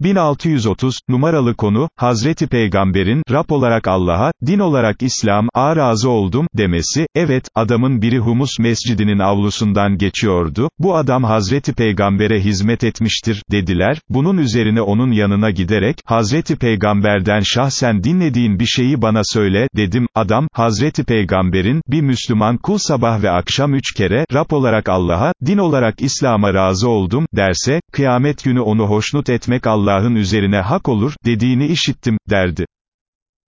1630, numaralı konu, Hazreti Peygamber'in, Rab olarak Allah'a, din olarak İslam'a razı oldum, demesi, evet, adamın biri Humus mescidinin avlusundan geçiyordu, bu adam Hazreti Peygamber'e hizmet etmiştir, dediler, bunun üzerine onun yanına giderek, Hazreti Peygamber'den şahsen dinlediğin bir şeyi bana söyle, dedim, adam, Hazreti Peygamber'in, bir Müslüman kul sabah ve akşam üç kere, Rab olarak Allah'a, din olarak İslam'a razı oldum, derse, kıyamet günü onu hoşnut etmek Allah Allah'ın üzerine hak olur, dediğini işittim, derdi.